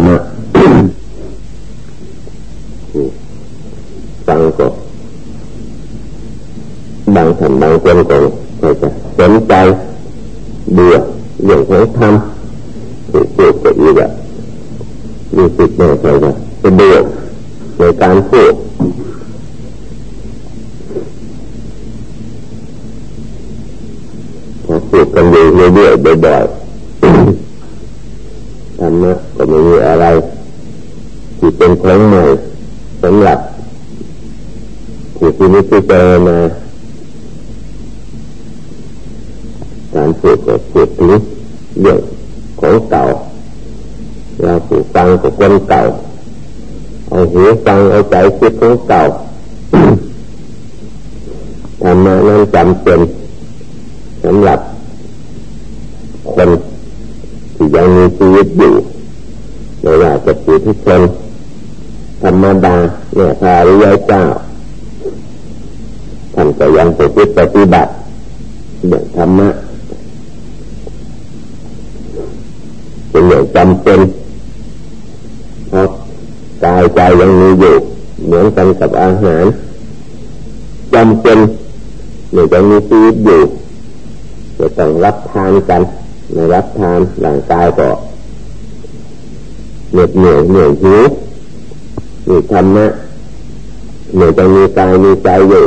รมะฟังก็บางท่านบางคนก็จะสนใจเบื่อเรื่องของธรรมถูกพูดก็อีกอะมีสิทธิ์แน่ใจว่าจะเบื่อในการพูดพอพูดกันอยู่เรื่อยๆบ่อยๆธรรมะก็ไม่มีอะไรที่เป็นของใหม่สำหรับผู้ที่นิ พิจารณาการพูดก็พูดถึงเรื่องของเก่าเราผูกฟังกับคนเก่าหูฟังเอาใจคิดของเก่าธรรมะนั้นจำเป็นสำหรับคนที่ยังมีชีวิตอยู่ไม่ว่าจะปุถุชนธรรมดาเนี่ยพาริยเจ้าท่านก็ยังปฏิบัติเรื่องธรรมะเป็นเรื่องจำเป็นเพราะกายใจยังมีอยู่เหมือนกันกับอาหารจำเป็นเมื่อยังมีชีวิตอยู่ จะต้องรับทานกันในรับทานร่างกายก็เหนื่อยเหนื่อยเหนื่อยหิวมีธรรมะเมื่อจะมีกายมีใจอยู่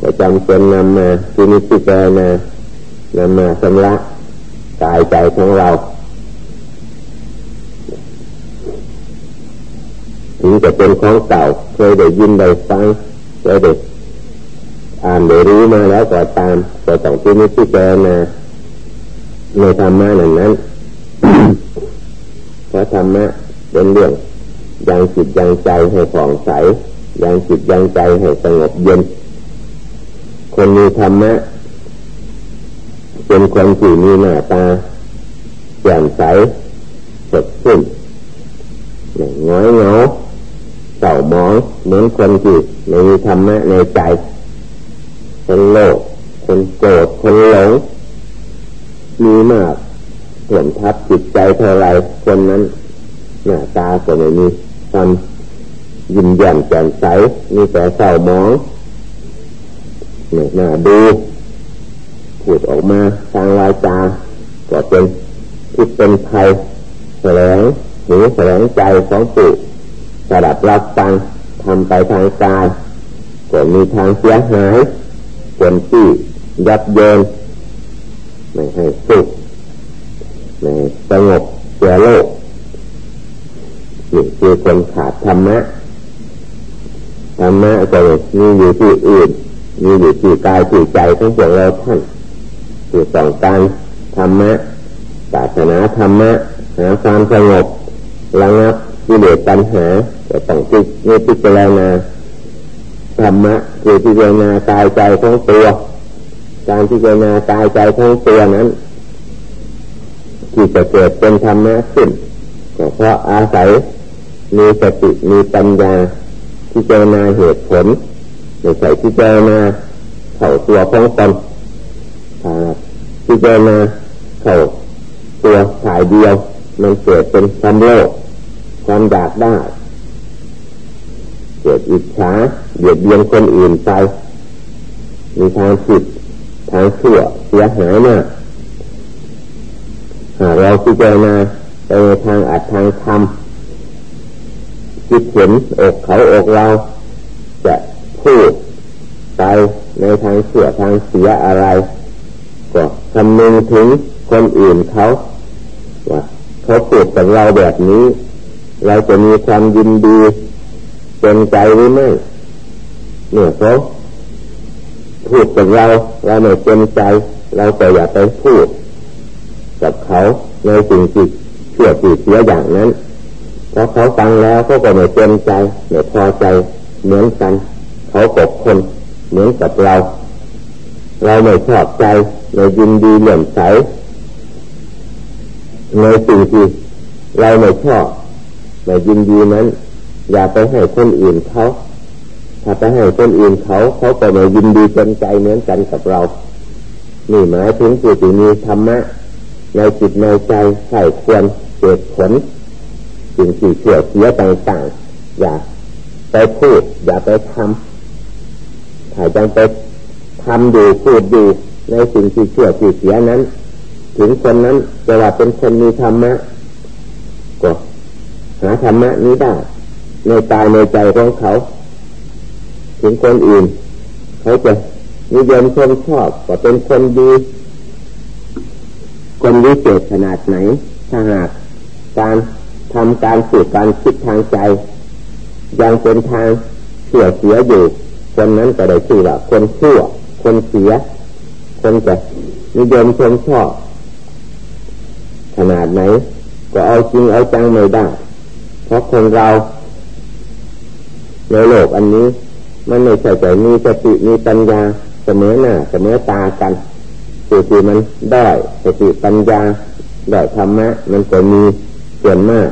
ก็จำเป็นนำมาที่นิพพานานำมาสำระกายใจของเรา ถึงจะเป็นของเก่าเคยได้ยินได้ฟังเคยได้ อ่านได้รู้มาแล้วก็ตามก็ต้องที่นี้ที่เจนาในธรรมะหนั้นนั้นเพราะธรรมะเป็นเรื่องยังจิตยังใจให้ผ่องใสยังจิตยังใจให้สงบเย็น คนมีธรรมะเป็นคนที่มีหน้าตาแจ่มใสสดชื่นน้อยเงาเศร้ามองเหมือนคนที่ไม่มีธรรมะในใจ คนโลภคนโกรธคนหลงมีมากถ่วมทับจิตใจเท่าไรคนนั้นหน้าตาก็ไม่มีความยิ้มแย้มแจ่มใสมีแต่เศร้าหมองเนี่ยน่าดูพูดออกมาทางวาจาก็เป็นทิศเป็นภัยแสลงหูแสลงใจของปู่สดับรับฟังทำไปทางกายก็มีทางเสียหาย คนที่ยับเยินไม่ให้สุขไม่สงบเสียโลกนี่คือคนขาดธรรมะธรรมะจะมีอยู่ที่อื่น มีอยู่ที่กายที่ใจของพวกเราท่านที่ต้องการธรรมะศาสนาธรรมะหาความสงบระงับกิเลสปัญหาจะต้องพิจิพิจารณาธรรมะ คือพิจารณากายใจทั้งตัว การพิจารณากายใจทั้งตัวนั้นที่จะเกิดเป็นธรรมะขึ้นก็เพราะอาศัยมีสติมีปัญญาพิจารณาเหตุผลไม่ใช่พิจารณาเข่าตัวของตนพิจารณาเข่าตัวสายเดียว มันเกิดเป็นความโลภความอยากได้ กิดอิจฉาเบียดเบียนคนอื่นไปมีทางผิดทางเสื่อเสียหายมากหากเราพิจารณาไปทางอัดทางทำคิดเห็นอกเขาอกเรา จะพูดไปในทางเสื่อทางเสียอะไร ก็คำนึงถึงคนอื่นเขาว่าเขาพูดกับเราแบบนี้ เราจะมีความยินดี เป็นใจหรือไม่เนี่ยเขาพูดกับเราเราไม่เป็นใจ เราก็อย่าไปพูด กับเขาในสิ่งที่เชื่อติเสียอย่างนั้นเพราะเขาฟังแล้วเขาก็ไม่เป็นใจไม่พอใจเหมือนกัน เขากบคนเหมือนกับเรา เราไม่ชอบใจไม่ยินดีเหลื่อมใสในสิ่งที่เราไม่ชอบไม่ยินดีนั้น อย่าไปให้คนอื่นเขาถ้าไปให้คนอื่นเขาเขาก็ไม่ยินดีเป็นใจเหมือนกันกับเรา นี่หมายถึงผู้ที่มีธรรมะในจิตในใจใส่ควรเกิดผลสิ่งที่เชื่อเสียต่างๆอย่าไปพูด อย่าไปทำถ้าจังไปทำอยู่พูดอยู่ในสิ่งที่เชื่อที่เสียนั้น ถึงคนนั้นจะว่าเป็นคนมีธรรมะก็หาธรรมะนี้ได้ ในตายในใจของเขา ถึงคนอื่น เขาจะนิยมชมชอบว่าเป็นคนดี คนวิเศษขนาดไหน ถ้าหากการทำการสื่อการคิดทางใจ ยังเป็นทางเสียเสียอยู่ คนนั้นก็ได้ชื่อว่าคนชั่ว คนเสีย คนจะนิยมชมชอบขนาดไหน ก็เอาจริงเอาจังไม่ได้เพราะคนเรา ในโลกอันนี้ มันไม่ใช่แต่มีสติมีปัญญาเสมอหน้าเสมอตากันสิ่ที่มันได้สติปัญญาได้ธรรมะ มันก็มีส่วนมาก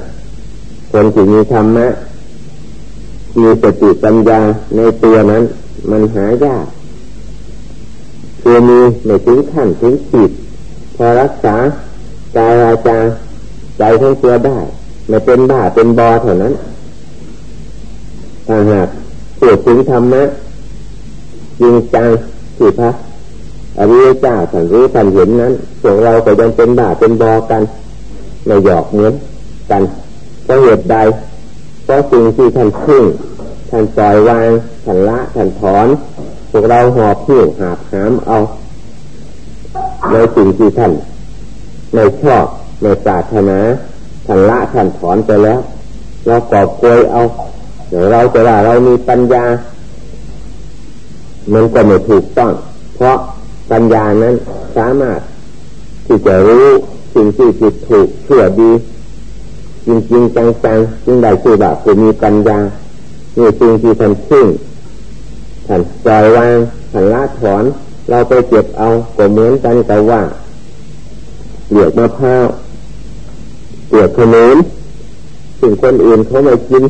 คนที่มีธรรมะมีสติปัญญาในตัวนั้น มันหายากคือมีในถึงขั้นถึงขีดพอรักษากายวาจาใจทั้งตัวได้ไม่เป็นบ้าเป็นบอเท่านั้น ถ้าหากพูดถึงธรรมะจริงจังที่พระอริยเจ้าท่านรู้ท่านเห็นนั้นพวกเราก็ยังเป็นบ้าเป็นบอกันในหยอกเหมือนกันเพราะเหตุใดเพราะสิ่งที่ท่านพึ่งท่านปล่อยวางท่านละท่านถอนพวกเราหอบผิวหาบหามเอาในสิ่งที่ท่านในชอบในศาสนาท่านละท่านถอนไปแล้ว เรากอบกวยเอา เราจะว่าเรามีปัญญา มันก็ไม่ถูกต้อง เพราะปัญญานั้นสามารถที่จะรู้สิ่งที่ผิดถูกเชื่อดี จริงจริงจังจังจึงได้ชื่อว่าผู้มีปัญญานี่สิ่งที่ท่านซึ่งท่านปล่อยวางท่านละถอน เราไปเก็บเอาก็เหมือนกันแต่ว่าเหลือกมะพร้าวเปลือกขนุนสิ่งคนอื่นเขาไม่กิน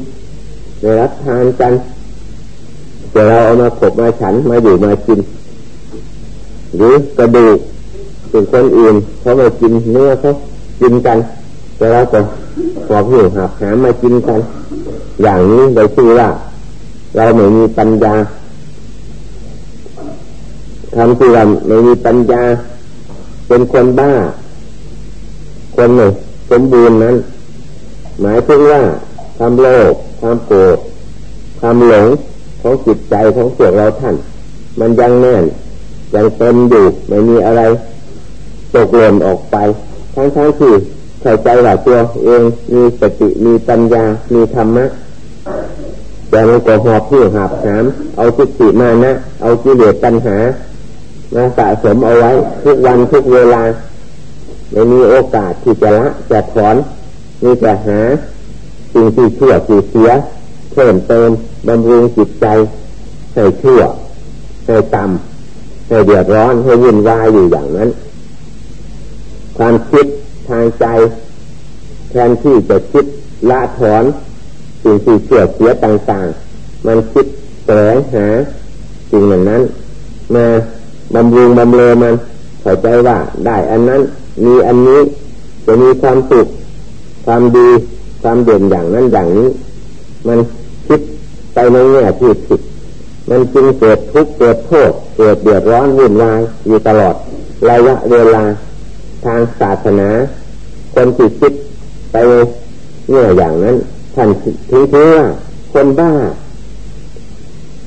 ในรับทานกันแต่เราเอามาขบมาฉันมาอยู่มากิน หรือกระดูกสิ่งคนอื่นเขาไม่กินเนื้อเขากินกันแต่เราก็ขอผิวหักหามากินกัน อย่างนี้โดยชื่อว่า เราไม่มีปัญญาทำที่เราไม่มีปัญญา เป็นคนบ้า คนหนึ่งสมบูรณ์นั้น หมายถึงว่าความโลภ ความโกรธความหลงของจิตใจของพวกเราท่าน มันยังแน่นยังเต็มอยู่ไม่มีอะไรตกหล่นออกไป ทั้งทั้งที่เข้าใจว่าตัวเองมีสติมีปัญญา มีธรรมะแต่มันก็หอบเพี่อหาบหามเอาจิตติมานะ เอาจิเลสปัญหามาสะสมเอาไว้ ทุกวันทุกเวลาไม่มีโอกาสที่จะละจะถอนมีแต่หา สิ่งที่เชั่วที่เสียเพิ่มเติมบำรุงจิตใจให้ชั่วให้ต่ำให้เดือดร้อนให้วุ่นวายอยู่อย่างนั้น ความคิดทางใจ แทนที่จะคิดละถอนสิ่งที่เชื่อเสียต่างๆ มันคิดแสวงหาสิ่งเหล่านั้น มาบำรุงบำเรอมันเข้าใจว่าได้อันนั้น มีอันนี้จะมีความสุขความดี ความเด่นอย่างนั้นอย่างนี้ มันคิดไปในแง่ที่ผิดมันจึงเกิดทุกข์เกิดโทษเกิดเดือดร้อนวุ่นวายอยู่ตลอดระยะเวลาทางศาสนา คนที่คิดไปเงื่ออย่างนั้นท่านถือว่าคนบ้า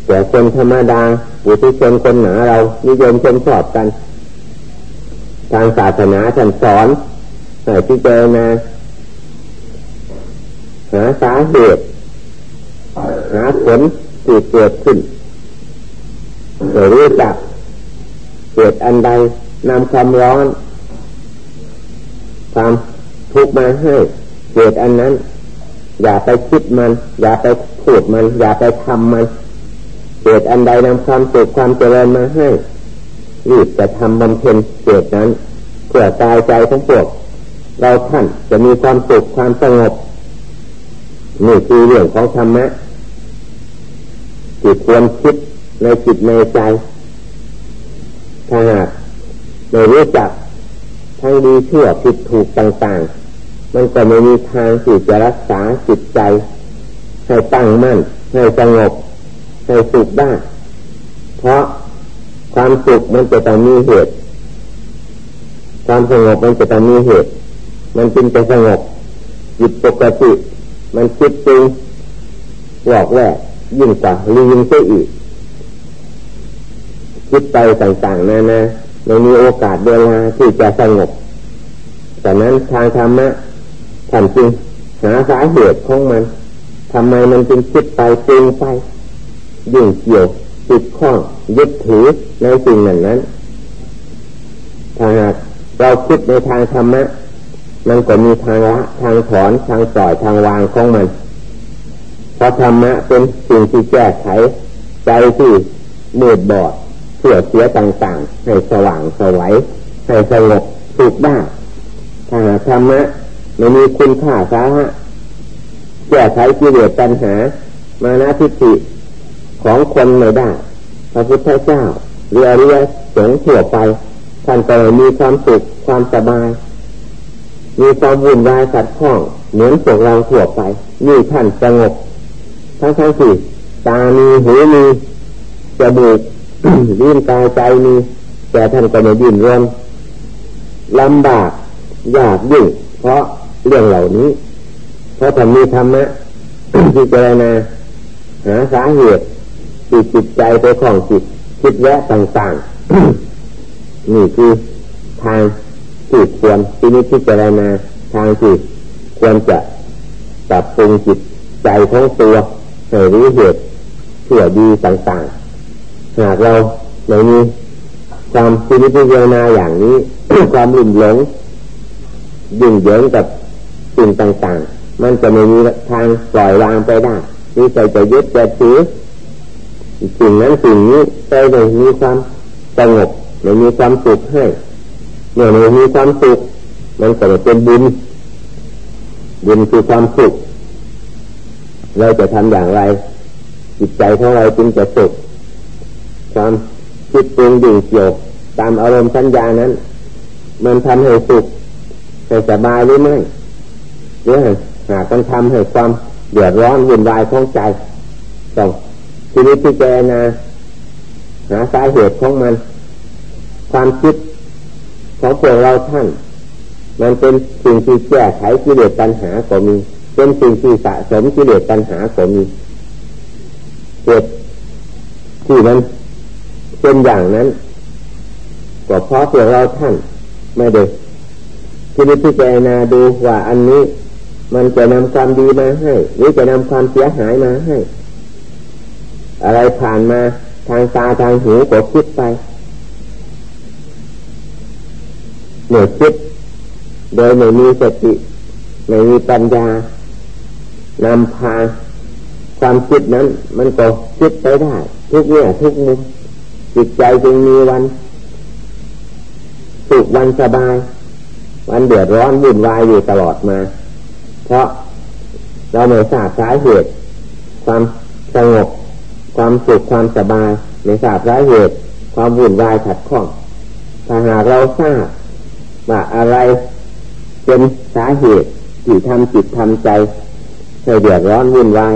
แต่คนธรรมดาบุตรชนคนหนาเรานิยมชมชอบกัน ทางศาสนาท่านสอนให้พิจารณาาสาเหตุหาผลที่เกิดขึ้นรู้จักเกิดอันใดนำความร้อนความทุกข์มาให้เกิดอันนั้น อย่าไปคิดมัน อย่าไปพูดมัน อย่าไปทำมันเกิดอันใดนำความสุขความเจริญมาให้รีบจะทำบำเพ็ญเกิดนั้นเพื่อกายใจทั้งปวงเราท่านจะมีความสุขความสงบ นี่คือเรื่องของธรรมะจิตควรคิดในจิตในใจถ้าหากไม่รู้จักทั้งดีชั่วผิดถูกต่างๆ มันก็ไม่มีทางที่จะรักษาจิตใจ ให้ตั้งมั่น ให้สงบ ให้สุขได้ เพราะความสุขมันจะต้องมีเหตุ ความสงบมันจะต้องมีเหตุ มันจึงจะสงบจิตปกติ มันคิดจริงหลอกแหวกยิ่งกว่าลีงเสียอีก คิดไปต่างๆนานาไม่มีโอกาสเวลาที่จะสงบแต่นั้นทางธรรมะท่านจึงหาสาเหตุของมันทำไมมันจึงคิดไปปรุงไปยิ่งเกี่ยวติดข้องยึดถือในสิ่งนั้นนั้นถ้าหากเราคิดในทางธรรมะ มันก็มีทางละทางถอนทางปล่อยทางวางของมัน เพราะธรรมะเป็นสิ่งที่แก้ไขใจที่มืดบอดเสื่อเสียต่างๆ ให้สว่างสวัยให้สงบสุขได้ถ้าธรรมะไม่มีคุณค่าสาระแก้ไขกิเลสปัญหา มานาทิฏฐิของคนไม่ได้พระพุทธเจ้าเรียเรียสงทั่วไปท่านก็มีความสุขความสบาย มีความวุ่นวายสัดข้อง เหมือนพวกเราทั่วไป นี่ท่านสงบทั้งทั้งสี่ตามีหูมีจมูกลิ้นกายใจมี แต่ท่านก็ไม่ดิ้นรนลำบากยากยิ่งเพราะเรื่องเหล่านี้ เพราะท่านมีธรรมะที่เจรณาหาสาเหตุจิตจิตใจไปของจิตคิดแวะต่างๆ นี่คือทาง ที่ควรที่นี้ที่เจรณาทางที่ควรจะปรับปรุงจิตใจของตัวให้รู้เหตุเพื่อดีต่างๆ หากเราไม่มีความคิดพิจารณาอย่างนี้ ความหลุ่มหลงยิ่งเหยิงกับสิ่งต่างๆ มันจะไม่มีทางปล่อยวางไปได้มีใจจะยึดจะถือสิ่งนั้นสิ่งนี้ใจไม่มีความสงบไม่มีความสุขให้ เมื่อไม่มีความสุขมันก็จะเป็นบุญบุญคือความสุขเราจะทำอย่างไร จิตใจของเราจึงจะสุขความคิดปรุงดิ่งเกี่ยวตามอารมณ์สัญญานั้น มันทำให้สุขให้สบายหรือไม่หรือหากมันทำให้ความเดือดร้อนวุ่นวายของใจต้องทีนี้พิจารณาหาสาเหตุของมัน ความคิด ของพวกเราท่าน มันเป็นสิ่งที่แก้ไขกิเลสปัญหาก็มี เป็นสิ่งที่สะสมกิเลสปัญหาก็มีเหตุที่มันเป็นอย่างนั้นก็เพราะพวกเราท่านไม่ได้ทีนี้พิจารณาดูว่าอันนี้ มันจะนำความดีมาให้ หรือจะนำความเสียหายมาให้ อะไรผ่านมาทางตาทางหูก็คิดไป เหนื่อยคิดโดยไม่มีสติไม่มีปัญญานำพาความคิดนั้น มันก็คิดไปได้ ทุกเนี่ยทุกมุมจิตใจจึงมีวันสุขวันสบาย วันเดือดร้อนวุ่นวายอยู่ตลอดมา เพราะเราไม่ทราบสาเหตุ ความสงบความสุขความสบายไม่ทราบสาเหตุ ความวุ่นวายขัดข้องถ้าหากเราทราบ ว่าอะไรเป็นสาเหตุที่ทำจิตทำใจให้เดือดร้อนวุ่นวาย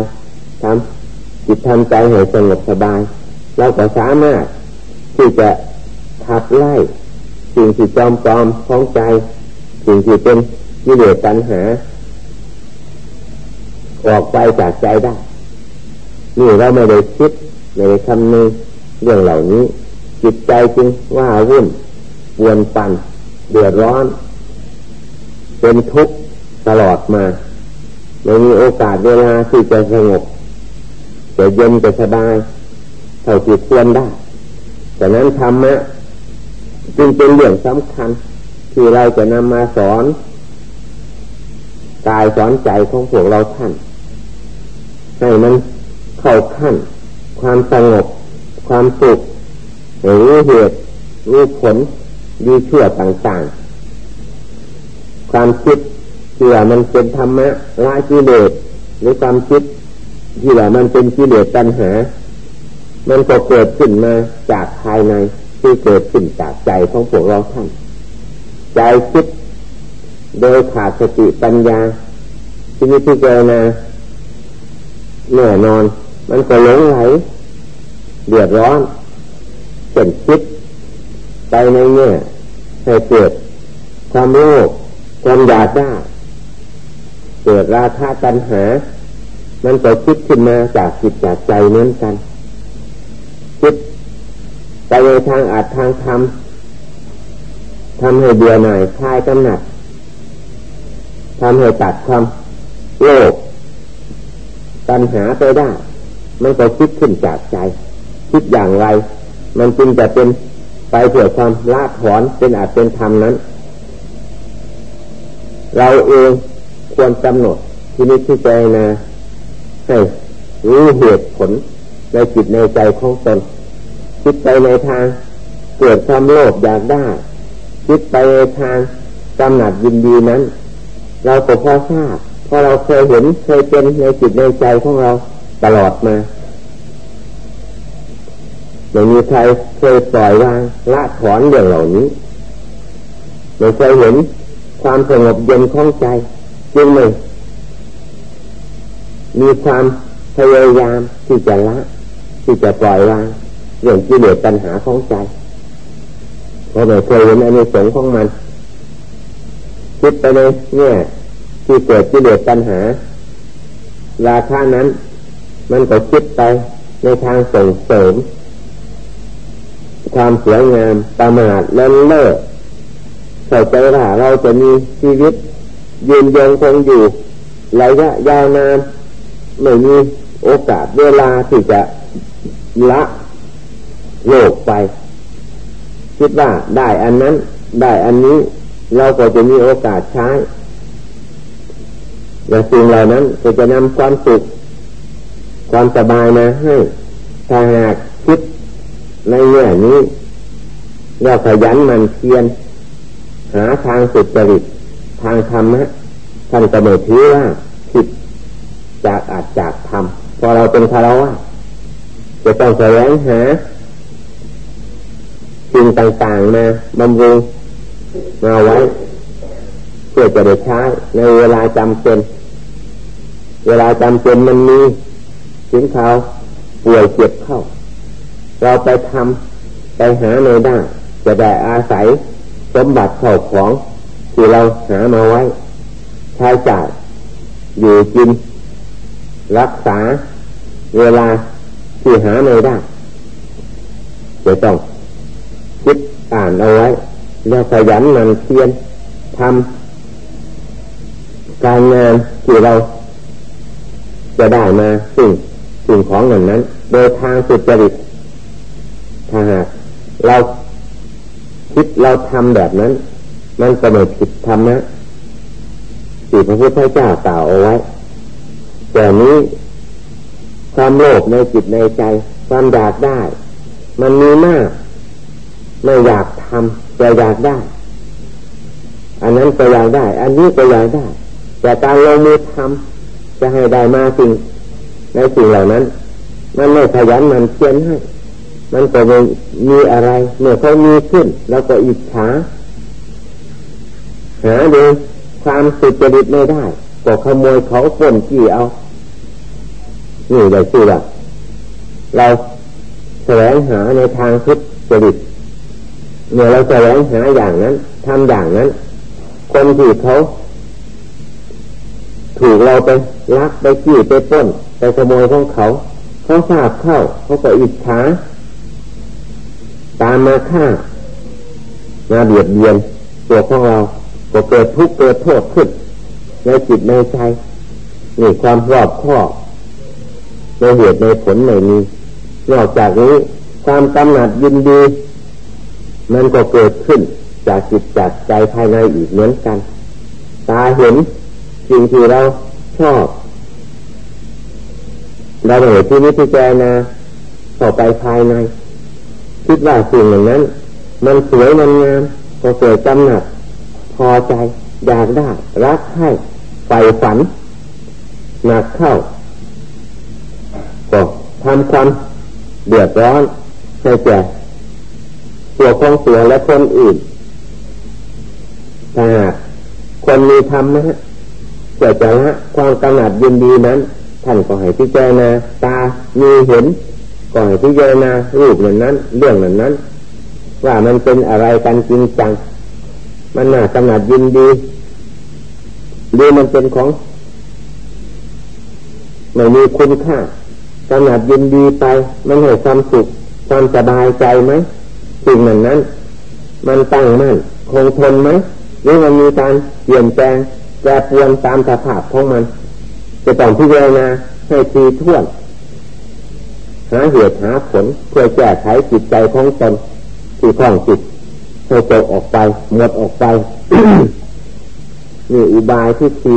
ทำจิตทำใจให้สงบสบาย เราก็สามารถที่จะขับไล่สิ่งที่จอมปลอมของใจ สิ่งที่เป็นกิเลสตัณหา ออกไปจากใจได้ นี่เราไม่ได้คิดไม่ได้คำนึงเรื่องเหล่านี้ จิตใจจึงว่าวุ่นวนปัน เดือดร้อน เป็นทุกข์ตลอดมาไม่มีโอกาสเวลาที่จะสงบจะเย็นจะสบายเท่าที่ควรได้แต่นั้นธรรมะจึงเป็นเรื่องสำคัญ ที่เราจะนำมาสอนกายสอนใจของพวกเราท่านให้มันเข้าขั้น ความสงบ ความสุขรู้เหตุรู้ผล ดีเชื่อต่างๆ ความคิดที่ว่ามันเป็นธรรมะละกิเลสหรือความคิดที่ว่ามันเป็นกิเลสปัญหา มันก็เกิดขึ้นมาจากภายในที่เกิดขึ้นจากใจของพวกเราท่าน ใจคิดโดยขาดสติปัญญาที่นิพิจารณาแน่นอน มันก็หลงไหลเดือดร้อนเจ็นคิด ไปในแง่ให้เกิดความโลภความอยากได้เกิดราคะตัณหา มันก็คิดขึ้นมาจากจิตจากใจเหมือนกันคิดไปในทางอาจทางธรรมทำให้เบื่อหน่ายคลายกำหนัดทำให้ตัดความโลภตัณหาไปได้ มันก็คิดขึ้นจากใจ คิดอย่างไร มันจึงจะเป็น ไปเพื่อความละถอนเป็นอาจเป็นธรรมนั้น เราเองควรกำหนดที่นี้ที่ใจนะให้รู้เหตุผลในจิตในใจของตนคิดไปในทางเกิดความโลภอยากได้ คิดไปในทางกำหนัดยินดีนั้น เราก็พอทราบเพราะเราเคยเห็นเคยเป็นในจิตในใจของเราตลอดมา ไม่มีใครเคยปล่อยวางละถอนเรื่องเหล่านี้ไม่เคยเห็นความสงบเย็นของใจจึงไม่มีความพยายามที่จะละ ที่จะปล่อยวางเรื่องที่เหลือปัญหาของใจเพราะไม่เคยเห็นอันนี้สงของมันคิดไปในเนี่ยที่เกิดที่เหลือปัญหา ราคานั้น มันก็คิดไปในทางส่งเสริม ความสวยงามประมาทเลินเล่อเข้าใจว่าเราจะมีชีวิต ยืนยงคงอยู่ระยะยาวนานไม่มีโอกาสเวลาที่จะละโลกไป คิดว่าได้อันนั้น ได้อันนี้เราก็จะมีโอกาสใช้และสิ่งเหล่านั้นก็จะนำความสุข ความสบายมาให้ถ้าหาก คิดในแง่นี้เราขยันมันเพียรหาทางสุดจริตทางธรรมะท่านก็ไม่ถือว่าผิดจากอาจจากธรรมพอเราเป็นคารวะจะต้องแสวงหาสิ่งต่างๆมาบำรุงมาไว้ เพื่อจะได้ใช้ในเวลาจำเป็น เวลาจำเป็นมันมีถึงเขาป่วยเจ็บเข้า เราไปทำไปหาในได้จะได้อาศัยสมบัติเข้าของที่เราหามาไว้ ใช้จ่ายอยู่กิน รักษาเวลาที่หาไม่ได้จะต้องคิดอ่านเอาไว้ แล้วขยันมันเพียนทำการงานที่เรา จะได้มาสิ่งสิ่งของเหล่านั้น โดยทางสุจริต ถ้าหากเราคิดเราทำแบบนั้น มันก็ไม่ผิดธรรมะที่พระพุทธเจ้ากล่าวเอาไว้แต่นี้ความโลภในจิตในใจ ความอยากได้ มันมีมากไม่อยากทำแต่อยากได้ อันนั้นก็อยากได้ อันนี้ก็อยากได้ แต่การลงมือทำจะให้ได้มาสิ่งในสิ่งเหล่านั้น มันไม่ขยันมันเพียนให้ มันก็ไม่มีอะไรเมื่อเขามีขึ้นแล้วก็อิจฉาหาดูความสุจริตไม่ได้ ก็ขโมยเขาปนกี่เอา นี่ได้ชื่อว่าเราแสวงหาในทางทุจริตเมื่อเราแสวงหาอย่างนั้นทำอย่างนั้น คนที่เขาถูกเราไปลักไปขี้ไปป้นไปขโมยของเขาเขาทราบเข้าเขาก็อิจฉา ตามมาฆ่ามาเบียดเบียนตัวของเราก็เกิดทุกข์เกิดโทษขึ้นในจิตในใจนี่ความรอบคอบในเหตุในผลในนี้นอกจากนี้ความกำหนัดยินดี มันก็เกิดขึ้นจากจิตจากใจภายในอีกเหมือนกัน ตาเห็นสิ่งที่เราชอบเราเห็นที่นี้ที่แจนะต่อไปภายใน คิดว่าสิ่งเหล่านั้น มันสวยมันงามก็เกิดจำหนักพอใจอยากได้รักให้ใฝ่ฝันหนักเข้าก็ทำความเดือดร้อนให้แก่ตัวของตัวและคนอื่นถ้าคนมีธรรมนะฮะเกิดจะละความกำหนัดยินดีนั้นท่านก็ให้พิจารณาตามีเห็น ก็ให้พิจารณารูปนั้นนั้น เรื่องนั้นนั้น ว่ามันเป็นอะไรกันจริงจัง มันน่ากำหนัดยินดีหรือมันเป็นของไม่มีคุณค่ากำหนัดยินดีไป มันให้ความสุขความสบายใจไหมสิ่งนั้นนั้น มันตั้งมั่นคงทนไหมหรือมันมีการเปลี่ยนแปลงแปรปรวนตามสภาพของมัน จะต้องพิจารณาให้ทีท่วน หาเหตุหาผลเพื่อแก้ไขจิตใจของตนที่คล้องจิตให้ตกออกไปหมดออกไปนี่อุบายที่ที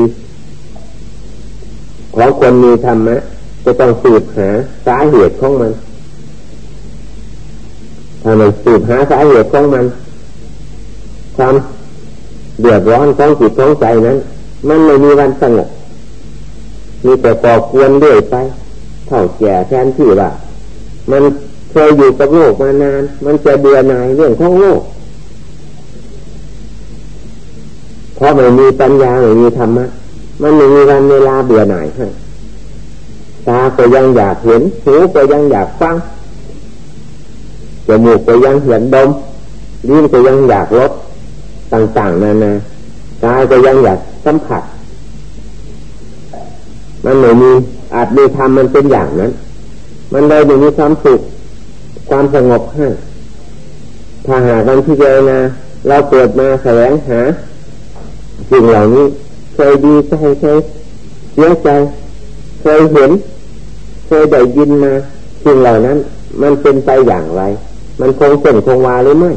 ของคนมีธรรมะจะต้องสืบหาสาเหตุของมันถ้ามันสืบหาสาเหตุของมันความเดือดร้อนของจิตของใจนั้น มันไม่มีวันสงบมีแต่ก่อควรเรื่อยไปเท่าแก่แทนที่ว่า มันเคยอยู่กับโลกมานาน มันจะเบื่อหน่ายเรื่องของโลกเพราะไม่มีปัญญาไม่มีธรรมะมันไม่มีวันเวลาเบื่อหน่ายให้ตาก็ยังอยากเห็นหูก็ยังอยากฟังจมูกก็ยังเห็นดมลิ้นก็ยังอยากรสต่างๆนานากายก็ยังอยากสัมผัสมันไม่มีอาจมีธรรมมันเป็นอย่างนั้น มันเลยไม่มีความสุขความสงบให้ถ้าหากันพิจารณาเราเกิดมาแสวงหาสิ่งเหล่านี้เคยดีใจเคยเสียใจเคยเห็นเคยได้ยินมาสิ่งเหล่านั้น มันเป็นไปอย่างไร มันคงเส้นคงวาหรือไม่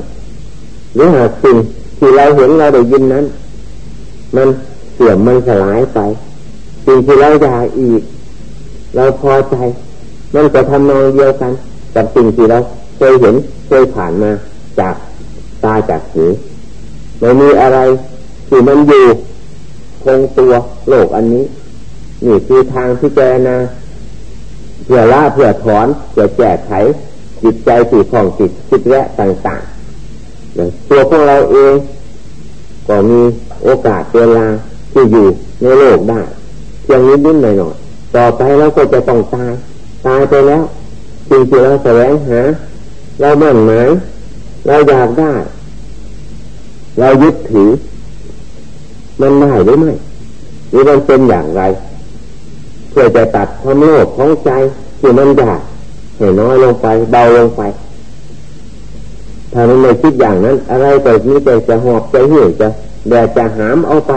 หรือหากสิ่งที่เราเห็นเราได้ยินนั้น มันเสื่อมมันสลายไป สิ่งที่เราอยากอีก เราพอใจ มันจะทำนองเดียวกัน กับสิ่งที่เราเคยเห็นเคยผ่านมาจากตาจากหูไม่มีอะไรที่มันอยู่คงตัวโลกอันนี้ นี่คือทางที่แกนะเพื่อละเพื่อถอนเพื่อแก้ไขจิตใจสี่ของจิตคิดแวะต่างๆตัวของเราเองก็มีโอกาสเวลาที่อยู่ในโลกได้เพียงนิดนิดหน่อยหน่อยต่อไปเราก็จะต้องตาย ตายไปแล้วสิ่งที่เราแสวงหา เรามั่นหมายเราอยากได้ เรายึดถือ มันได้หรือไม่หรือมันเป็นอย่างไร เพื่อจะตัดความโลภของใจที่มันอยากให้น้อยลงไปเบาลงไปถ้ามันไม่คิดอย่างนั้น อะไรแต่นี้แต่จะหอบใจหิวจะแดดจะหามเอาไป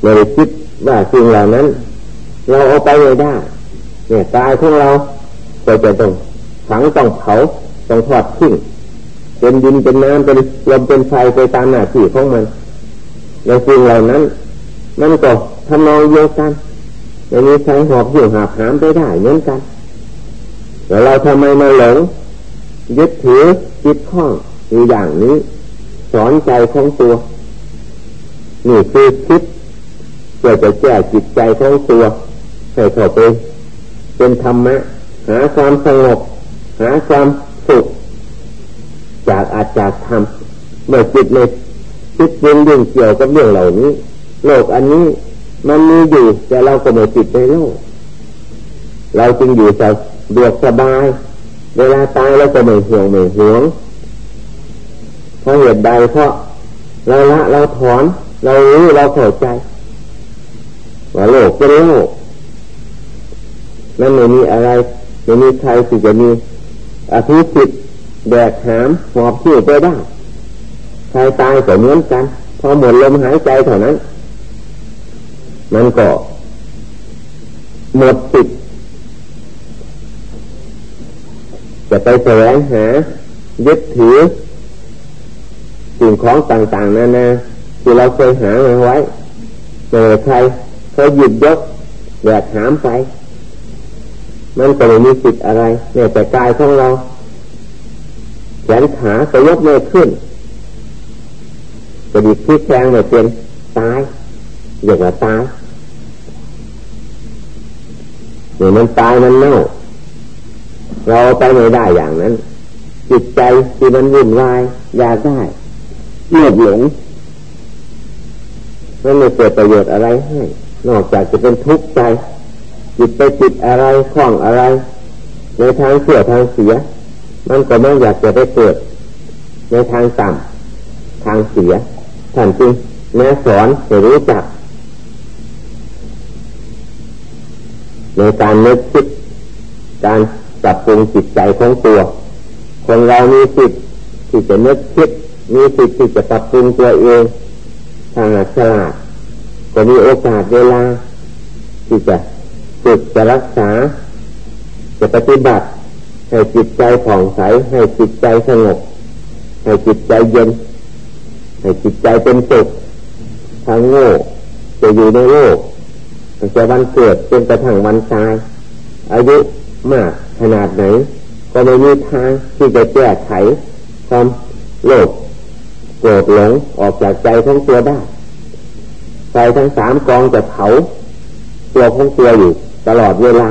ไม่ได้คิดว่าสิ่งเหล่านั้น เราเอาไปไม่ได้ เนี่ยตายของเราก็จะต้องฝังต้องเผาต้องทอดทิ้งเป็นดินเป็นน้ำเป็นลมเป็นไฟไปตามหน้าที่ของมันในสิ่งเหล่านั้นนั่นก็ทำนองเดียวกันไม่มีใครหอบหิวหาบหามไปได้เหมือนกันแต่เราทำไมมาหลงยึดถือจิตข้องอยู่อย่างนี้ สอนใจของตัวนี่คือคิดเพื่อจะแก้จิตใจของตัว ให้เข้าไปเป็นธรรมะ หาความสงบ หาความสุข จากอาจจากทำเมื่อจิตในคิดยิ่งยิ่งเกี่ยวกับเรื่องเหล่านี้ โลกอันนี้มันมีอยู่ แต่เราก็ไม่ติดในโลก เราจึงอยู่สบายสบาย เวลาตายเราก็ไม่ห่วงไม่หวงเพราะเหตุใดเพราะเราละเราถอน เรารู้เราเข้าใจว่าโลกเป็นโลก นั่นไม่มีอะไรไม่มีใครที่จะมีอภิสิทธิ์แดกหามหอบหิ้ไปได้ใครตายก็เหมือนกัน พอหมดลมหายใจเท่านั้น มันก็หมดติดจะไปแสวงหายึดถือ สิ่งของต่างๆนานาที่เราเคยหาไว้เจอใครเขาหยิบยกแดกหามไป มันก็ไม่มีสิทธิ์อะไรเนี่ยแต่กายของเราแขนขาก็ยกไม่ขึ้นจะดีที่แขงไม่เป็นตายอย่างว่าตายเนี่ยมันตายมันเน่าเราไปไม่ได้อย่างนั้น จิตใจที่มันวุ่นวายอยากได้เลือดหลงมันไม่เกิดประโยชน์อะไรให้นอกจากจะเป็นทุกข์ใจ จิตไปจิตอะไรคล้องอะไร ในทางเสียทางเสีย มันก็ไม่อยากจะไปเกิด ในทางต่ำทางเสียท่านจึงแนะสอนให้รู้จัก ในการนึกคิดการปรับปรุงจิตใจของตัว คนเรามีสิทธิ์ที่จะนึกคิด มีสิทธิ์ที่จะปรับปรุงตัวเองทางฉลาดก็มีโอกาสเวลาที่จะ ฝึกจะรักษา จะปฏิบัติ ให้จิตใจผ่องใส ให้จิตใจสงบ ให้จิตใจเย็น ให้จิตใจเป็นสุขทางโง่จะอยู่ในโลกจะวันเกิดจนกระทั่งวันตาย อายุมากขนาดไหน ก็ไม่มีทางที่จะแก้ไขความโลภโกรธหลงออกจากใจของตัวได้ใจทั้งสามกองจะเผาตัวของตัวอยู่ ตลอดเวลา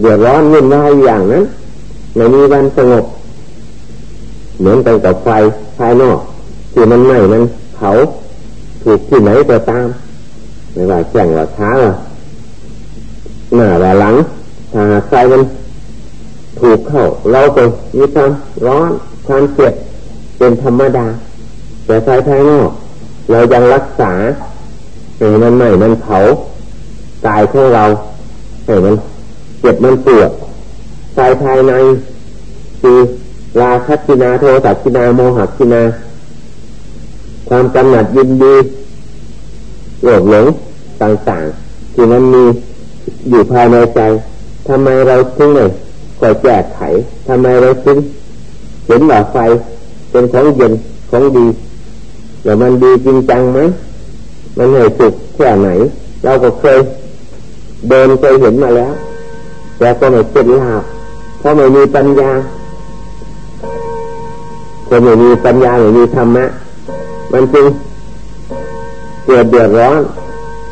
เดือดร้อนวุ่นวายอย่างนั้นไม่มีวันสงบ เหมือนกันกับไฟภายนอก ที่มันไหม้มันเผาถูกที่ไหนก็ตามไม่ว่าแข่งว่าช้าว่าหน้าว่าหลังถ้าไฟมันถูกเข้าเราก็มีความร้อนความเจ็บเป็นธรรมดา แต่ไฟภายนอก เรายังรักษาให้มันไหม้มันเผากายของเรา ให้มันเจ็บมันปวดไฟภายใน คือราคัตินาโทสักินาโมหกินา ความกำหนัดยินดีโลภหลงต่างๆ ที่มันมีอยู่ภายในใจทำไมเราถึงไม่คอยแก้ไขทำไมเราถึงเห็นว่าไฟเป็นของเย็นของดีแล้วมันดีจริงจังไหมมันเหนื่อยสุขแค่ไหน เราก็เคย เดินเคยเห็นมาแล้ว แต่ก็ไม่เป็นลาบเพราะไม่มีปัญญาคนไม่มีปัญญาไม่มีธรรมะ มันจึงเกิดเดือดร้อน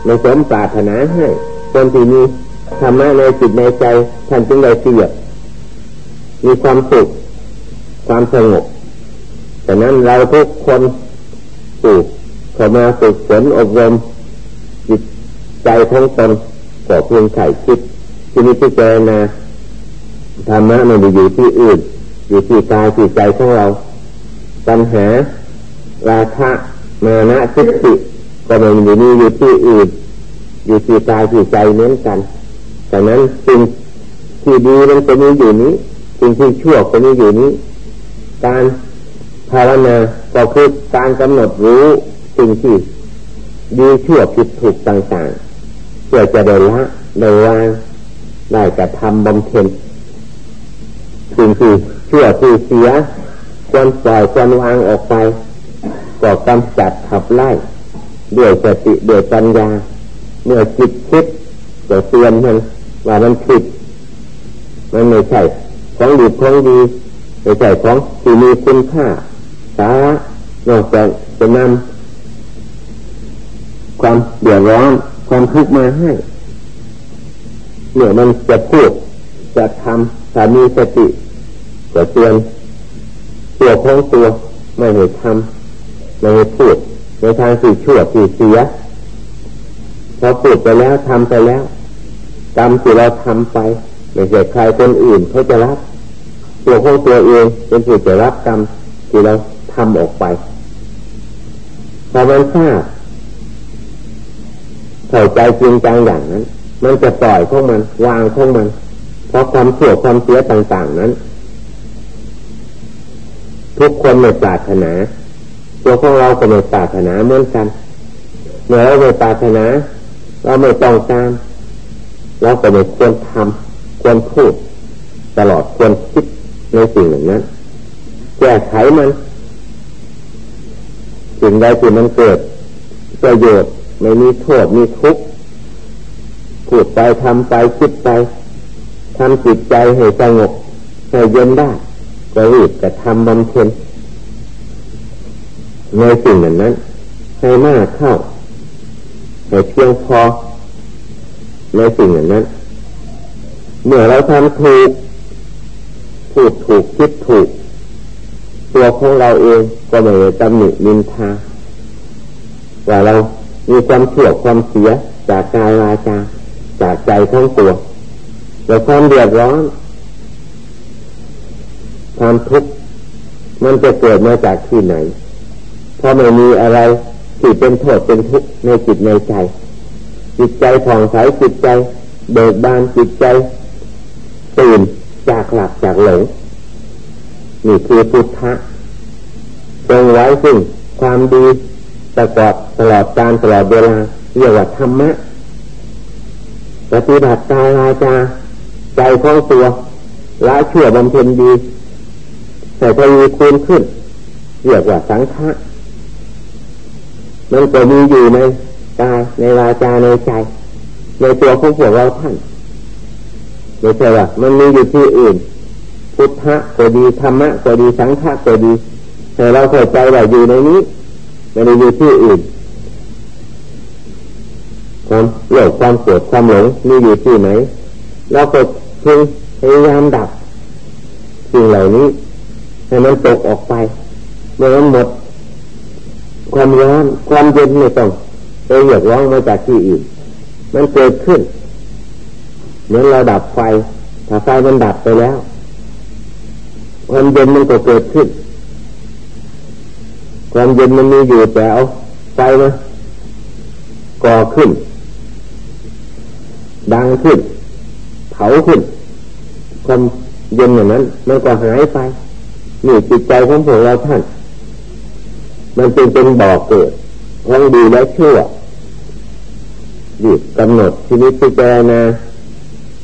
ในสมปรารถนาให้คนที่มีธรรมะในจิตในใจท่านจึงได้เสียบมีความสุขความสงบแต่นั้นเราทุกคนถูกเข้ามาฝึกฝนอบรมจิตใจของตน ก็เพียงไข่คิดที่นี้ที่เจนาธรรมะมันอยู่ที่อื่น อยู่ที่กายที่ใจของเราปัญหาราคะมานะทิฏฐิก็มันอยู่นี่อยู่ที่อื่น อยู่ที่กายที่ใจเหมือนกันแต่นั้นสิ่งที่ดีมันก็มีอยู่นี้สิ่งที่ชั่วก็มีอยู่นี้ การภาวนาก็คือการกำหนดรู้สิ่งที่ดีชั่วผิดถูกต่างๆ เพื่อจะได้ละได้วางได้กระทำบำเพ็ญสิ่งที่เชั่วที่เสียควรปล่อยควรวางออกไปก็กำจัดขับไล่ด้วยสติด้วยปัญญาเมื่อจิตคิดก็เตือนมันว่ามันผิดมันไม่ใช่ของดีของดีไม่ใช่ของที่มีคุณค่าสาระนอกจากจะนำความเดือดร้อน ความทุกข์มาให้เมื่อมันจะพูดจะทำถ้ามีสติจะเตือนตัวของตัวไม่ให้ทำไม่ให้พูดในทางสี่ชั่วสี่เสียพอพูดไปแล้วทำไปแล้วกรรมที่เราทำไปไม่ใช่ใครคนอื่นเขาจะรับ ตัวของตัวเองเป็นผู้จะรับกรรมที่เราทำออกไปพอมันทราบ เข้าใจจริงจังอย่างนั้น มันจะปล่อยของมัน วางของมัน เพราะความเสื่อความเสียต่างๆนั้น ทุกคนไม่ปรารถนา ตัวของเราก็ไม่ปรารถนาเหมือนกันเมื่อเราไม่ปรารถนา เราไม่ต้องการเราก็ไม่ควรทำควรพูด ตลอดควรคิดในสิ่งเหล่านั้นแก้ไขมันสิ่งใดที่มันเกิดประโยชน์ ไม่มีโทษมีทุกข์พูดไปทำไปคิดไปทำจิตใจให้สงบให้เย็นได้ก็รีบจะทำบำเพ็ญในสิ่งนั้นให้มากเข้าให้เพียงพอในสิ่งอย่างนั้น เมื่อเราทำถูกพูดถูกคิดถูก ตัวของเราเองก็ไม่ตำหนินินทาว่าเรา มีความเสื่อมความเสียจากกายวาจาจากใจทั้งตัวแต่ความเดือดร้อนความทุกข์มันจะเกิดมาจากที่ไหน เพราะไม่มีอะไรที่เป็นโทษเป็นทุกข์ในจิตในใจ จิตใจผ่องใสจิตใจ เบิกบานจิตใจ ตื่นจากหลับจากหลงนี่คือพุทธะตรงไว้ซึ่งความดี ประกอบตลอดการตลอดเวลาเรียกว่าธรรมะปฏิบัติกายวาจาใจของตัวละเชื่อบำเพ็ญดีแต่ทวีคูณขึ้นเรียกว่าสังฆะมันก็มีอยู่ในกายในวาจาในใจ ในตัวของพวกเราท่านไม่ใช่ว่ามันมีอยู่ที่อื่น พุทธะก็ดีธรรมะก็ดีสังฆะก็ดีแต่เราเข้าใจว่าอยู่ในนี้ ไม่ได้อยู่ที่อื่นความโลภความโกรธความหลงมีอยู่ที่ไหนเราก็พียงพยายามดับสิ่งเหล่านี้ให้มันตกออกไปเมื่อมันหมด ความร้อนความเย็นไม่ต้องไปเหยียบร้องมาจากที่อื่นมันเกิดขึ้นเหมือนเราดับไฟถ้าไฟมันดับไปแล้ว ความเย็นมันก็เกิดขึ้น ความเย็นมันมีอยู่แต่เอาไฟมาก่อขึ้น ดังขึ้น เผาขึ้น ความเย็นอย่างนั้น มันก็หายไปนี่จิตใจของพวกเราท่าน มันจึงเป็นบ่อเกิดทั้งดีและชั่วดีกำหนดชีวิตพิจารณา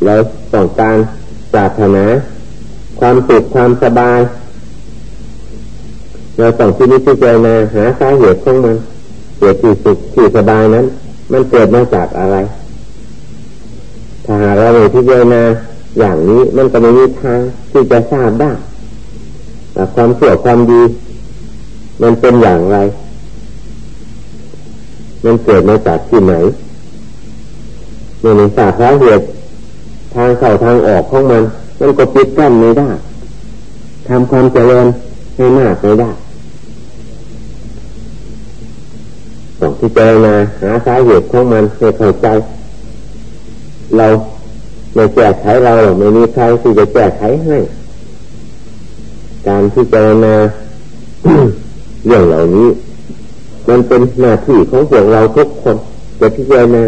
เราต้องการปรารถนา ความสุขความสบาย เราต้องชีวิตพิจารณาหาสาเหตุของมันเหตุที่สุขที่สบายนั้น มันเกิดมาจากอะไร ถ้าเราไม่พิจารณาอย่างนี้มันก็ไม่มีทางที่จะทราบได้ความเสื่อความดี มันเป็นอย่างไร มันเกิดมาจากที่ไหนในในศาสตร์เหตุทางเข้าทางออกของมัน มันก็ปิดกั้นไม่ได้ทำความเจริญให้มากไม่ได้ ต้องที่เจรณาหาสาเหตุของมันให้เข้าใจ เราไม่แก้ไขเราไม่มีใครที่จะแก้ไขให้ การที่เจรณาเรื่องเหล่านี้ มันเป็นหน้าที่ของพวกเราทุกคนจะพิจารณา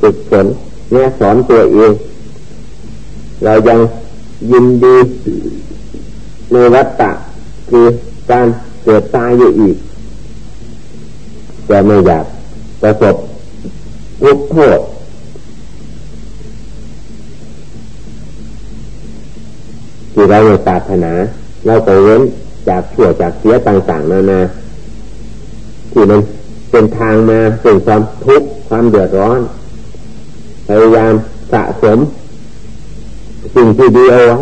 ฝึกฝนแนะสอนตัวเอง เรายังยินดีในวัฏฏะคือการเกิดตายอยู่อีก แต่ไม่อยากประสบทุกโทษที่เราไม่ปรารถนา เราก็เว้นจากชั่วจากเสียต่างๆนานาที่มันเป็นทางมาเป็นความทุกข์ความเดือดร้อนพยายามสะสม สิ่งที่ดีเอาไว้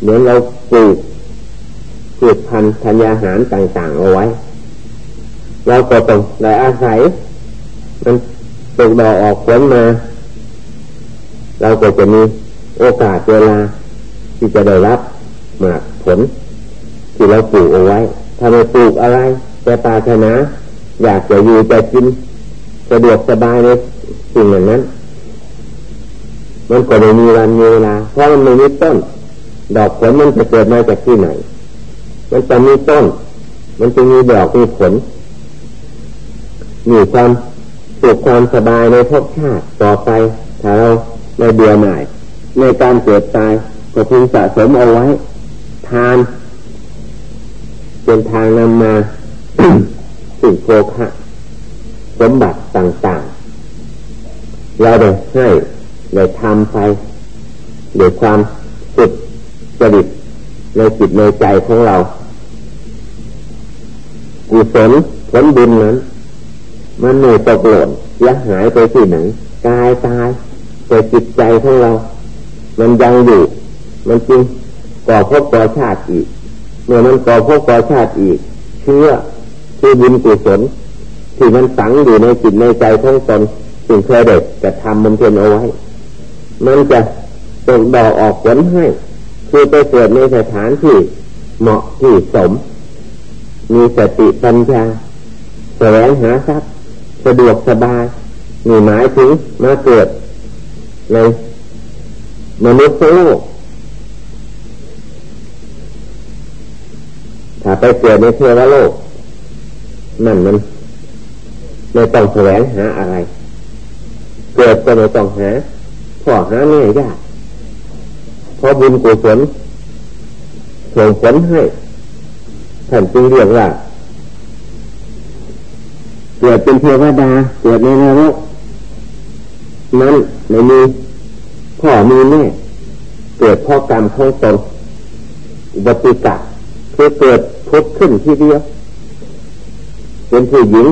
เหมือนเราปลูกพืชพันธุ์ธัญญาหารต่างๆเอาไว้ เราก็ต้องได้อาศัย มันตกดอกออกผลมาเราก็จะมีโอกาสเวลาที่จะได้รับมากผล ที่เราปลูกเอาไว้ ถ้าไม่ปลูกอะไรจะปาถนาอยากจะอยู่จะกินสะดวกสบายในสิ่งเหล่านั้น มันก็ไม่มีวันมีเวลาเพราะมันไม่มีต้น ดอกผลมันจะเกิดมาจากที่ไหน มันจะมีต้น มันจะมีดอกมีผล มีความสุขความสบายในภพชาติต่อไปถ้าเราไม่เบื่อหน่าย ในการเกิดตายก็พึงสะสมเอาไว้ ทาน เป็นทางนำมาสิ่งโภคะสมบัติต่างๆ เราได้ให้ได้ทำไปด้วยความสุดจริตในจิตในใจของเรากุศลผลบุญนั้น มันไม่ตกหล่นและหายไปที่ไหนกายตายแต่จิตใจของเรา มันยังอยู่ มันจริงก่อพบก่อชาติอีก เมื่อมันก่อพบก่อชาติอีก เชื่อคือบุญกุศลที่มันฝังอยู่ในจิตในใจของตนสิ่งเคยเด็กจะทำมันเพียนเอาไว้ มันจะตกดอกออกผลให้ คือไปเกิดในสถานที่เหมาะที่สม มีสติปัญญาแสวงหาทรัพย์ สะดวกสบายมีหมายถึงมาเกิดในมนุษย์โลกถ้าไปเกิดในเทวโลก นั่นมันไม่ต้องแสวงหาอะไร เกิดก็ไม่ต้องหาพ่อหาแม่ยากเพราะบุญกุศลส่งผลให้ท่านจึงเรียกว่า เกิดเป็นเทวดาเกิดในนรกนั้นไม่มีพ่อมีแม่เกิดพ่อกรรมของตนอุบัติกะคือเกิดพุทขึ้นทีเดียวเป็นผู้หญิง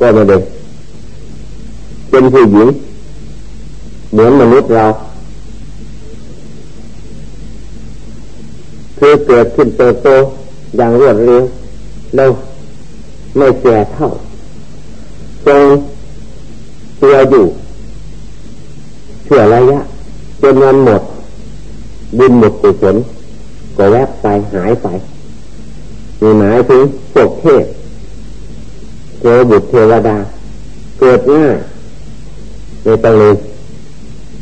ก็ไม่ได้เป็นผู้หญิงเหมือนมนุษย์เราคือเกิดขึ้นเติบโตอย่างรวดเร็วแล้ว ไม่แก่เท่าทรงตัวอยู่เชื่อระยะจนวันหมดบุญหมดกุศลก็แวบไปหายไปมีหมายถึงพวกเทพเทวบุตรเทวดา เกิดง่าในตรงนี้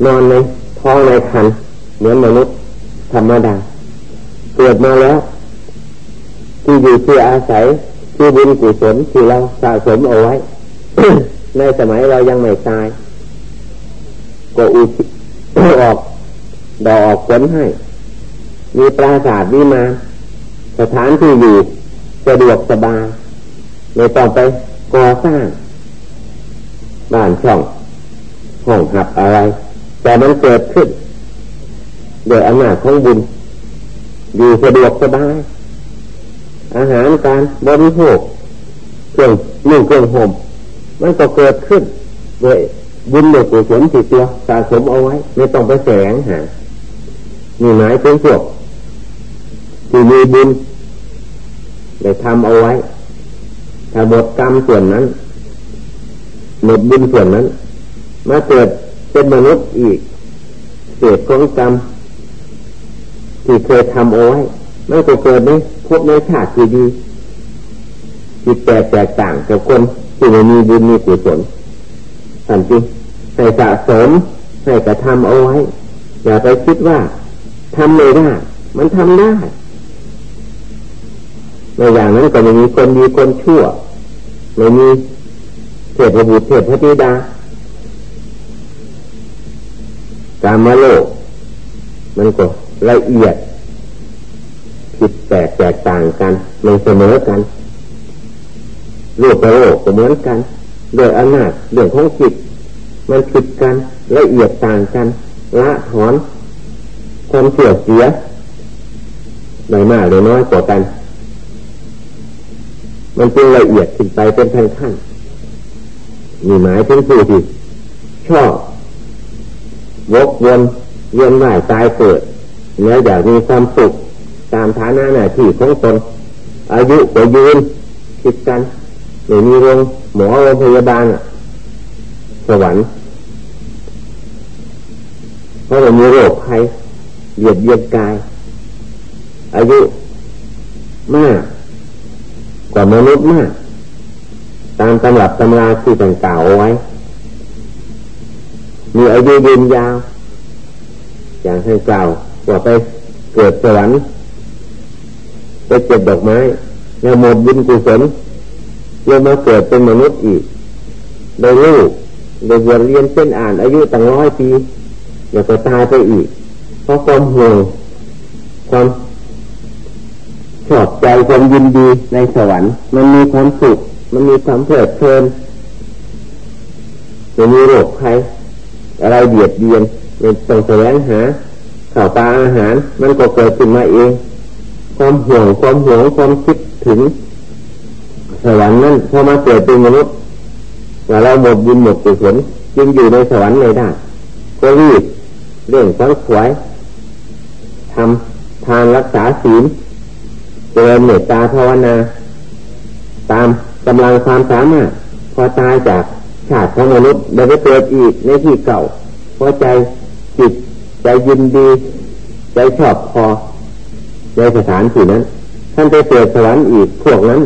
นอนในท้องในคันเหมือนมนุษย์ธรรมดา เกิดมาแล้ว ที่อยู่ที่อาศัย ที่บุญกุศลที่เราสะสมเอาไว้ ในสมัยเรายังไม่ตาย ก็อุทิศออกดอกออกผลให้ มีปราสาทวิมา สถานที่อยู่สะดวกสบายไม่ต้องไปก่อสร้างบ้านช่องห้องหับอะไร แต่มันเกิดขึ้นโดยอำนาจของบุญ อยู่สะดวกสบาย อาหารการบริโภคเครื่องนุ่งเครื่องห่มมันก็เกิดขึ้นโดยบุญโดยกุศลติดตัวสะสมเอาไว้ ไม่ต้องไปแสวงหามีหมายเป็นพวกที่มีบุญได้ทำเอาไว้ ถ้าหมดกรรมส่วนนั้นหมดบุญส่วนนั้น มาเกิดเป็นมนุษย์อีกเศษของกรรมที่เคยทำเอาไว้ไมันก็เกิดใน พบในชาติที่ดีจิตแตกแตกต่างกับคนที่ไม่มีบุญมีกุศลสันติให้สะสมให้กระทำเอาไว้ อย่าไปคิดว่าทำไม่ได้ มันทำได้ในอย่างนั้นก็ไม่มีคนดีคนชั่วไม่มีเทพบุตรเทพธิดาการมาโลกมันก็ละเอียด ผิดแตกแตกต่างกันไม่เสมอกันโลกกับโลกก็เหมือนกันโดยอำนาจเรื่องของจิต มันผิดกันละเอียดต่างกัน ละถอนความเสื่อเสียไม่มากหรือน้อยกว่ากัน มันจึงละเอียดขึ้นไปเป็นขั้นขั้นมีหมายถึงผู้ที่ชอบวกวนเวียนว่ายตายเกิดเนื้ออยากมีความสุข ตามฐานะหน้าที่ของตนอายุก็ยืนคิดกันหรือมีโรงหมอโรงพยาบาลสวรรค์เพราะเรามีโรคภัยเหยียดเยียดกาย อายุมาก กว่ามนุษย์มาก ตามตำรับตำราที่ต่างๆเอาไว้ มีอายุยืนยาว อย่างที่กล่าวว่าไปเกิดสวรรค์ ไปเก็บดอกไม้ แล้วหมดบุญกุศลเรามาเกิดเป็นมนุษย์อีกได้ลูกได้เรียนเส้นอ่านอายุตั้งร้อยปีอยากจะตายไปอีก เพราะความห่วงความชอบใจความยินดีในสวรรค์ มันมีความสุข มันมีความเพลิดเพลินมันมีโรคภัยอะไรเบียดเบียนมันต้องแสวงหาข่าวปลาอาหาร มันก็เกิดขึ้นมาเอง ความห่วงความห่วงความคิดถึงสวรรค์นั้นพอมาเกิดเป็นมนุษย์ว่าเราหมดบุญหมดกุศลจึงอยู่ในสวรรค์ไม่ได้ก็รีบเรื่องสังขวายทำทานรักษาศีลเจริญเมตตาภาวนา ตามกำลังความสามารถพอตายจากชาติของมนุษย์ได้ไปเกิดอีกในที่เก่าพอใจจิตใจยินดี ใจชอบพอ ในสถานที่นั้น ท่านไปเกิดสวรรค์อีกพวกนั้น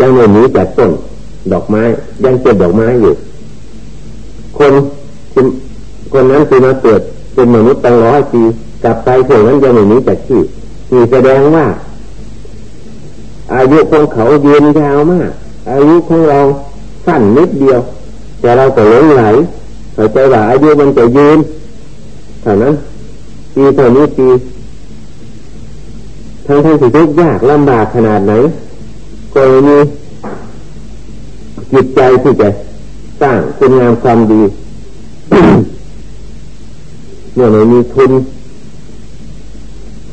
ยังไม่หนีจากต้นดอกไม้ยังเก็บดอกไม้อยู่ คนคนนั้นคือมาเกิดเป็นมนุษย์ตั้งร้อยปีกลับไปถึงนั้นยังไม่มีแต่ที่มีแสดงว่า อายุของเขาเยืนยาวมาก อายุของเราสั้นนิดเดียว แต่เราก็หลงไหลเข้าใจว่าอายุมันจะยืนเท่านั้นปีเท่านี้ปี ทั้งทั้งที่ทุกยากลำบากขนาดไหน ก็มีจิตใจที่จะสร้างคุณงามความดีเมื่อไม่มีทุน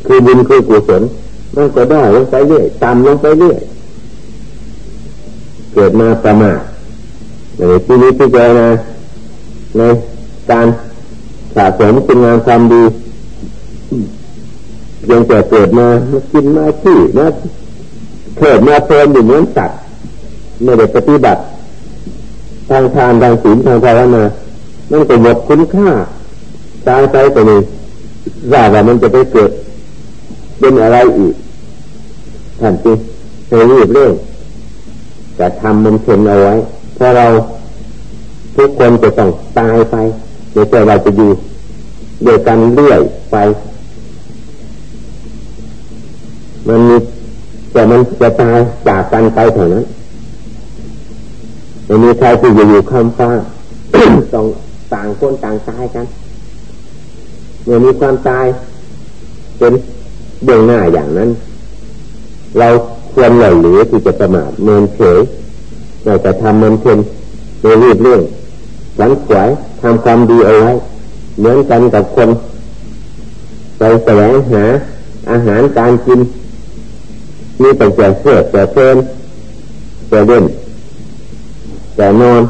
คือบุญคือกุศลมันก็ได้ลงไปเรื่อยตามลงไปเรื่อยเกิดมาประมาทในที่นี้ที่เจอนะในการสะสมคุณงามความดี ยังจะเกิดมามากินมาขี้มาเกิดมาเพลินอยู่เหมือนสัตว์ไม่ได้ปฏิบัติทางทานทางศีลทางภาวนามันก็หมดคุณค่าตายไปแต่นี่ว่าว่ามันจะไปเกิด เป็นอะไรอีกท่านจีให้รีบเร่งจะทำมันเข็นเอาไว้เพราะเราทุกคนจะต้องตายไปเดี๋ยวเราจะอยู่เดียวกันเรื่อยไป มันมีแต่มันจะตายจากกันไปเท่านั้นไม่มีใครที่จะอยู่คำฟ้าต้องต่างคนต่างตายกันเมื่อมีความตายเป็นเบื้องหน้าอย่างนั้น เราควรหล่าหรือที่จะประมาทเมินเฉยเราจะทำมันเพียนในรีบเรื่องหลังขวายทำความดีเอาไว้เหมือนกันกับคน ไปแสวงหาอาหารการกิน มีแต่แก่เสื้อแต่เพลินแต่เด่นแต่นอน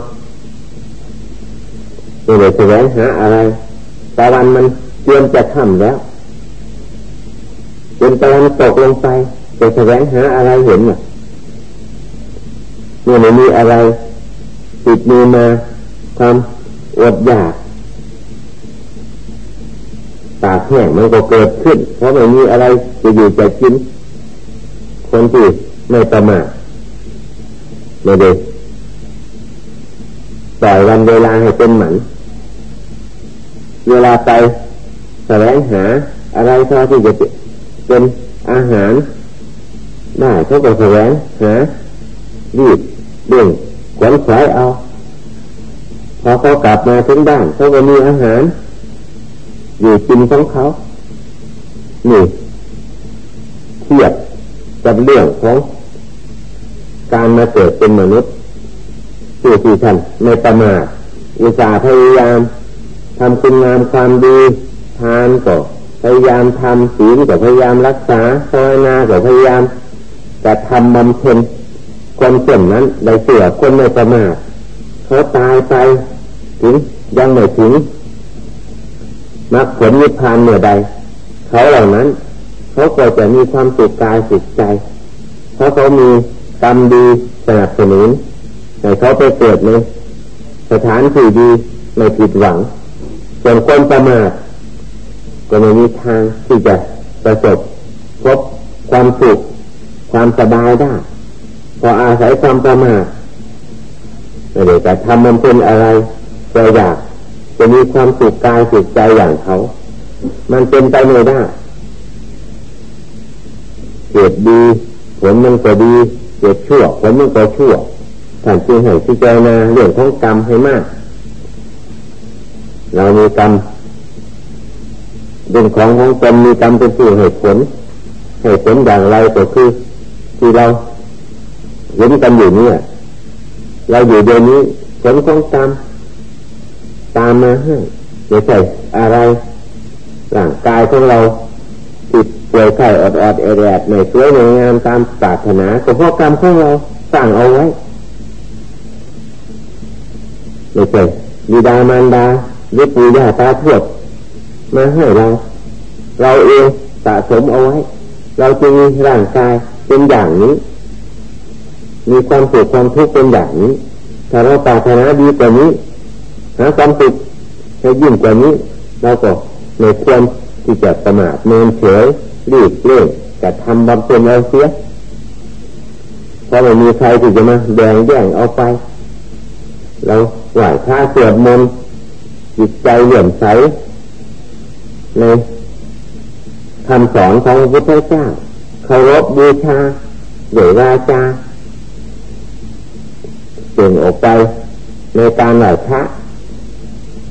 ไม่ได้แสวงหาอะไรตะวันมันเตรียมจะทำแล้วจนตะวันตกลงไปจะแสวงหาอะไรเห็นอะเมื่อไม่มีอะไรติดมือมาความอดอยากปากแห้งมันก็เกิดขึ้น เพราะไม่มีอะไรจะอยู่จะกิน คนที่ไม่ประมาทไม่ได้ปล่อยวันเวลาให้เป็นหมันเวลาไปแสวงหาอะไรพอที่จะเป็นอาหารได้เขาก็แสวงหารีบเบ่งขวนขวายเอา พอเขากลับมาถึงบ้านเขาก็มีอาหาร อยู่กินของเขานี่เทียบ กับเรื่องของการมาเกิดเป็นมนุษย์ผู้ที่ท่านในประมาทอุตสาห์พยายามทำคุณงามความดีทานก็พยายามทำศีลก็พยายามรักษาภาวนาก็พยายามจะทำบำเพ็ญคนเช่นนั้นได้เสือคนไม่ประมาทเขาตายไปถึงยังไม่ถึงมรรคผลนิพพานเมื่อใด เขาเหล่านั้น เขาก็จะมีความสุขกายสุขใจ เพราะเขามีกรรมดีสนับสนุนให้เขาไปเกิดในสถานที่ดีไม่ผิดหวัง ส่วนคนประมาทก็ไม่มีทางที่จะประสบพบความสุขความสบายได้พออาศัยความประมาทไม่ได้แต่ทำมันเป็นอะไรก็อยากจะมีความสุขกายสุขใจอย่างเขา มันเป็นไปไม่ได้ เกิดดี ผลมันก็ดี เกิดชั่ว ผลมันก็ชั่วท่านจึงให้พิจารณาเรื่องของกรรมให้มาก เรามีกรรมเป็นของของตนมีกรรมเป็นผู้ให้ผลให้ผลอย่างไรก็คือ ที่เราเห็นกันอยู่เนี่ยเราอยู่เดี๋ยวนี้ผลของกรรมตามมาให้ไม่ใช่อะไรร่างกายของเรา ป่วยไข้อดอดแอดในสวยในงามตามปรารถนาก็เพราะกรรมของเราสั่งเอาไว้ไม่ใช่บิดามารดาหรือปู่ย่าตาทวดมาให้เรา เราเองสะสมเอาไว้ เราจึงมีร่างกายเป็นอย่างนี้ มีความสุขความทุกข์เป็นอย่างนี้ ถ้าเราปรารถนาดีกว่านี้หาความสุขให้ยิ่งกว่านี้ เราก็ในควรที่จะประมาทเมินเฉย รีบเร่งจะทำบำเพ็ญเอาเสียเพราะไม่มีใครที่จะมาแบ่งแย่งเอาไปเราไหว้พระสวดมนต์จิตใจเหลื่อมใสในคำสอนของพระพุทธเจ้าเคารพบูชาโดยวาจาเปลี่ยนออกไปในการไหวพระ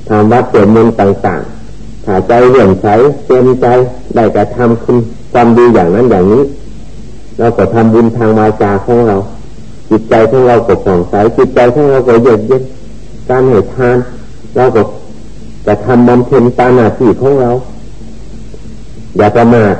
ทำวัดเสวดมนต์ต่างๆ ถ้าใจเหลื่อนใสเต็มใจได้กระทำคุณความดีอย่างนั้นอย่างนี้ เราก็ทำบุญทางวาจาของเรา จิตใจของเราก็ผ่องใสจิตใจของเราก็เยือกเย็นการเหตุทานเราก็จะทำบำเพ็ญตามหน้าที่ของเรา อย่าประมาท